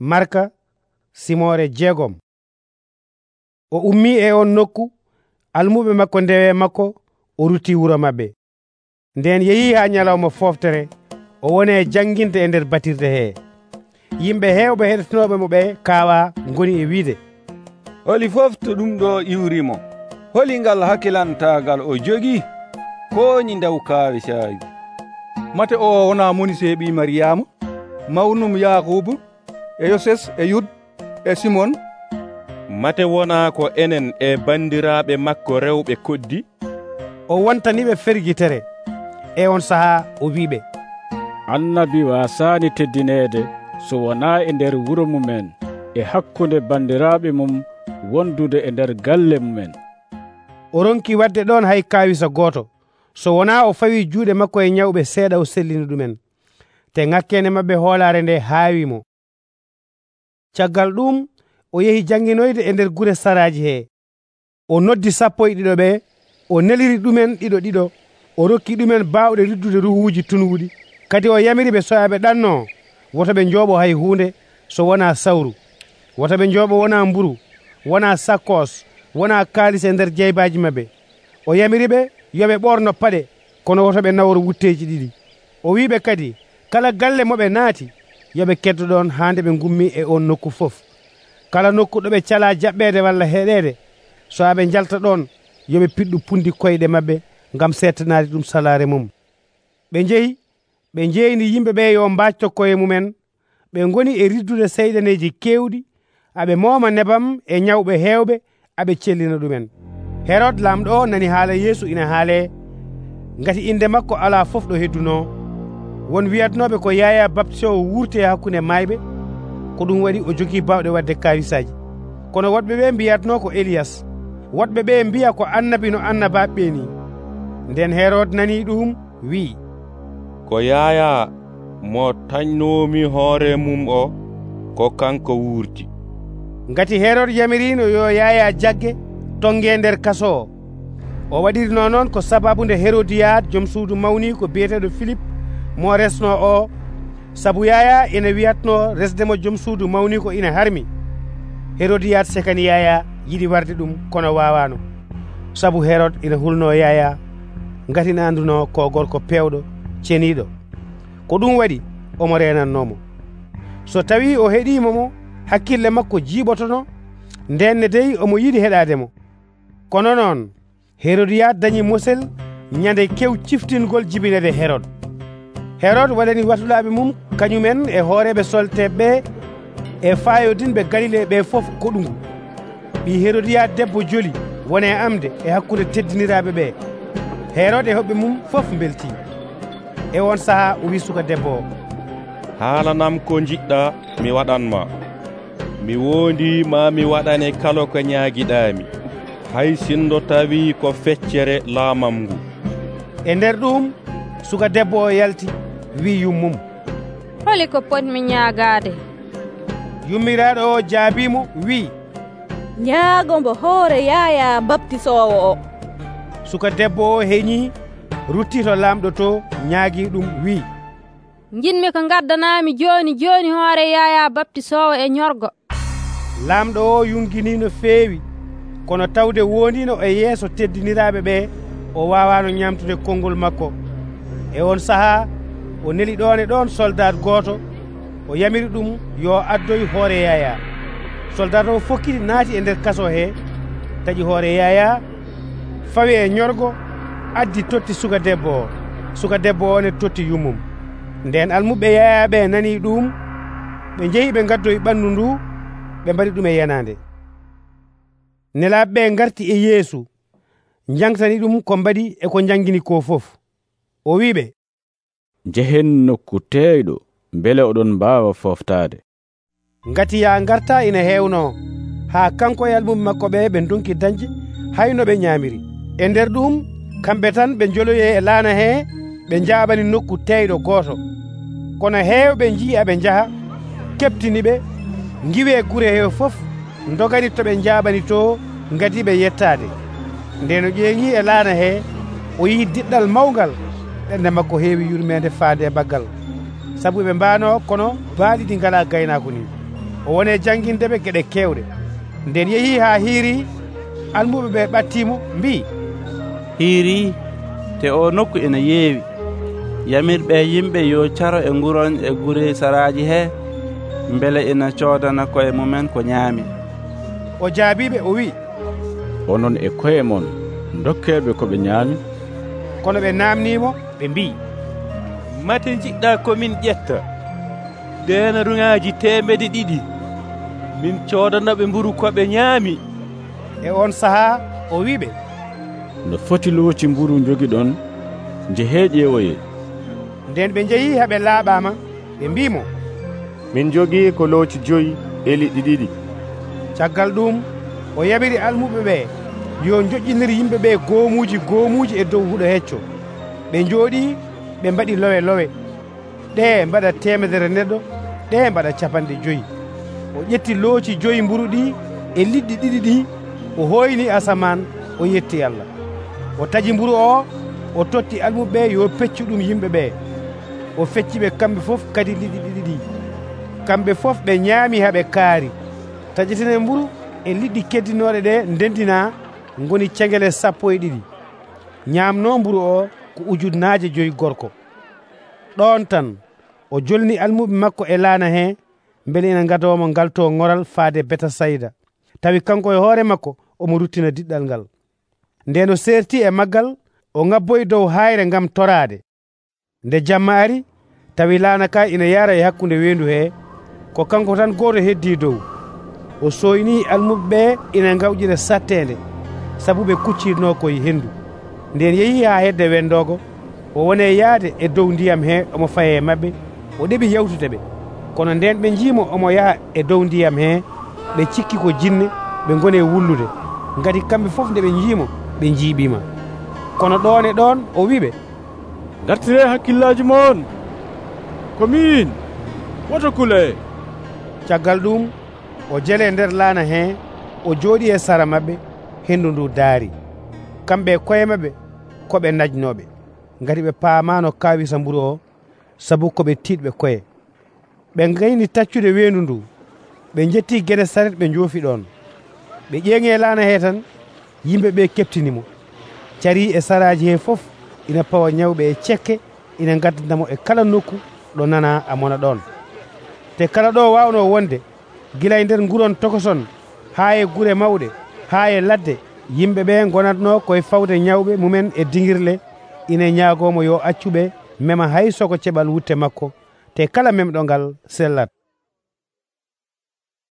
marka simore jeegom. O ummi e on nokku almuɓe makko ndewe makko o ruti wuro mabɓe nden yeehi ha ñalawma foftere o woni e jangguinde e nder batirde he yimɓe hewɓe heɗotinoɓe mo ɓe kawa goni e wiide. Holi fof to ɗum ɗo iwrimo. Holi ngal hakkilantagal o jogii koñi ndaw kaawi saagi mate o wona moni seeɓi mariyama mawnum yakubu e yoses e yud e simon. Mate wona ko enen e bandiraɓe makko rewɓe koddi? O wontaniɓe fergitere e on saaha o wiɓe. Annabi wasani teddinede so wona e nder wuro mumen e hakkunde bandiraɓe mum wondude e nder galle mumen. O ronki wadde ɗon hay kawisa goto so wona o fawi juuɗe makko e ñawɓe seeɗa o sellini ɗumen. Te ŋakkene mabɓe hoolare nde haawimo caggal ɗum o yehi janginoyde e nder gure saraji he. O noddi sappo e ɗiɗo ɓe o neliri ɗumen ɗiɗo ɗiɗo o rokki ɗumen bawɗe riddude ruhuji tunwuɗi kadi o yamiri ɓe soyaɓe ɗanno woto ɓe jooɓo hay hunde so wona sawru. Woto ɓe jooɓo wona mburu wona sakkos wona kalis e nder jeybaji mabɓe o yamiri ɓe yoɓe ɓorno paɗe kono woto ɓe nawro wutteji ɗiɗi. O wiɓe kadi kala galle moɓe naati yoɓe keddoɗon hande ɓe gummi e on nokku fof. Kala nokku ɗo ɓe cala jaɓɓede walla heɗede so aɓe jalta ɗon yoɓe piɗɗu pundi koyɗe mabɓe gam settanade ɗum salare mum. Ɓe jeehi ɓe jeyni yimɓe ɓe yo mbacto koye mumen ɓe goni e riddude seyɗaneji kewɗi aɓe moma nebam e ñawɓe hewɓe aɓe cellina ɗumen. Herod lamɗo nani haala yeesu ina haale. Ngati inde makko ala fof ɗo hedduno won wiyatnoɓe ko yaya baptise o wuurte hakkunde mayɓe ko ɗum waɗi o jogui bawɗe wadde kawisaji kono woɗɓe ɓe mbiyatno ko éliyas woɗɓe ɓe mbiya ko annabi no annabaɓe ɓeni nden herod nani ɗum wi ko yaya mo tañnomi hoore mum o ko kanko wurti ngati herod yamirino yo yaya jagge tongue nder kaso o o waɗiri no noon ko sababu nde herodiyad joom suudu mawni ko biyeteɗo philippe mo resno o. Saabu yaya ene wiyatno resdemo joom suudu mawni ko ina harmi. Herodiyat sekani yaya yiɗi warde ɗum kono wawano. Saabu hérode ina hulno yaya gatina anduno ko gorko pewɗo ceniɗo. Ko ɗum waɗi omo renannomo so tawi o heɗima hakkille makko jiiɓotono ndenne dey omo yiɗi heɗademo kono noon herodiyat dañi mosel ñande kew ciftingol jibinede hérode hérode waɗani watulaɓe mum kañumen e hooreɓe solteɓe e fayodinɓe galile ɓe fof koɗugu ɓi hérodiya debbo joli wone amde e hakkude teddiniraɓe ɓe. Hérode e hoɓɓe mum fof belti e on saaha o wi suka debbo. O haalanam ko jiɗɗa mi waɗanma. Mi wondi ma mi waɗane kala ko ñaagiɗami hay sindo tawi ko feccere laamam ngu. E nder ɗum suka debbo o yalti. wi yummum. Holi ko potmi ñaagaade yummiraɗo o jaabimo wi. Ñaago mbo hoore yaya baptisowo o. Suka debbo o heñi ruttito lamɗo to ñaagui ɗum wi. Jinmi ko gaddanami joni joni hoore yaya baptisowo e ñorgo. Lamɗo o yungini no feewi. Kono tawde wonino e yeeso teddiniraɓe ɓe o wawano ñamtude konngol makko. E on saaha o neli ɗon e ɗon soldat goto o yamiri ɗum yo addoy hoore yaya. Soldat o fokkiti naati e nder kaso he taƴi hoore yaya fawi e ñorgo addi totti suka debbo o. Suka debbo o ne totti yummum nden almuɓe yayaɓe nani ɗum ɓe jeehi ɓe gaddoye ɓandu ndu ɓe mbaɗi ɗum e yanade nelaɓeɓe garti e yeesu jangtani ɗum ko mbaɗi e ko jangini ko fof. O wiɓe jehen nokku teeyɗo mbele oɗon mbaawa foftade ngati ya ngarta ina hewno ha kanko e almum makko ɓe ɓe donki dañde hayno ɓe ñaamiri e nder ɗum kamɓe tan ɓe joloye e laana he ɓe njaabani nokku teeyɗo goto kono heewɓe nji'i aɓe njaha keɓtini ɓe ngiwe gure he fof dogani to ɓe njaabani to ngati ɓe yettaade. Nde no ƴeeŋi e laana he o yi diɗɗal mawgal ɓernde makko heewi yurmede faade e baggal. Saabu ɓe mbano kono baaɗi ɗi ngala gaynako ni. O woni e janguindeɓe gueɗe kewɗe nden yeehi ha hiiri almuɓe ɓe ɓattimo mbi. Hiiri te o nokku ene yeewi. Yamirɓe yimɓe yo caro e nguron e gure saraji he beele ina codana koye mumen ko ñaami. O jaabiɓe o wi onon e koye mon dokkeɓe koɓe ñaami. Kono ɓe namnimo ɓe mbi mate jiɗɗa komin ƴetta denaruŋaji temedde ɗiɗi min codanaɓe mburu koɓe ñaami. E on saaha o wiɓe no foti looti mburu jogiɗon jehe ƴeewoye nden ɓe jeeyi haɓe laaɓama ɓe mbimo min jogii ko looti joyi e liɗɗi ɗiɗi. Caggal ɗum o yaɓiri almuɓe ɓe yo joƴƴinir yimɓe ɓe goomuuji goomuuji e dow huuɗo hecco. ɓe jooɗi ɓe mbaɗi lowe lowe. Ɗe mbaɗa temedere neɗɗo ɗe mbaɗa capanɗe joyi. O ƴetti looci joyi mburu ɗi e liɗɗi ɗiɗi ɗi o hoyni asaman o yetti allah. O taji mburu o o totti almuɓe yo peccu ɗum yimɓe ɓe. O fecciɓe kamɓe fof kadi liɗɗi ɗiɗi ɗi. Kamɓe fof ɓe ñaami haɓe kaari. Taƴetene mburu e liɗɗi keddinoɗe ɗe ndendina goni cegele sappo e ɗiɗi. Ñamno mburu o ko ujunnaaje joyi gorko. Ɗon tan o jolni almuɓe makko e laana he beele ina gadomo ngal to ngoral faade beta sayda. Tawi kanko e hoore makko omo ruttina diɗɗal ngal. Nden o serti e maggal o gabboyi dow hayre ngam torade nde jamma ari tawi laana ka ina yara e hakkunde wendu he ko kanko tan goto heddi dow. O soyni almuɓe ɓe ina gawƴira sattede saabu ɓe kuccirno koye hendu nden yeehi ha hedde wendogo. O wone yaade e dow ndiyam he omo faye e mabɓe o ɗeɓi yewtude ɓe. Kono nden ɓe jiimo omo yaha e dow ndiyam he ɓe cikki ko jinne ɓe gone wullude. Gati kamɓe fof nde ɓe jiimo ɓe jiiɓima kono ɗon e ɗon o wiɓe gartire hakkillaji moon ko min. Woto kule. Caggal ɗum o jele nder laana he o jooɗi e sara mabɓe hendu ndu daari. Kamɓe koye maɓɓe koɓe najnoɓe gati ɓe paamano kawisa mburu o saabu koɓe tiɗɓe koye. Ɓe gayni taccude weendu ndu ɓe jetti gueɗe saret ɓe joofi ɗon ɓe ƴeeŋe laana he tan yimɓe ɓe keptinimo cari e saraji he foof ina pawa ñawɓe e cekke ina gaddandamo e kala nokku ɗo nana a mona ɗon te kala ɗo wawno wonde gila e nder guron tokoson ha e gure mawɗe ha e ladde yimɓe ɓe gonatno koye fawde ñawɓe mumen e diguirle ina ñaagomo yo accuɓe mema hay soko ceɓal wutte makko te kala memɗo ngal sellat.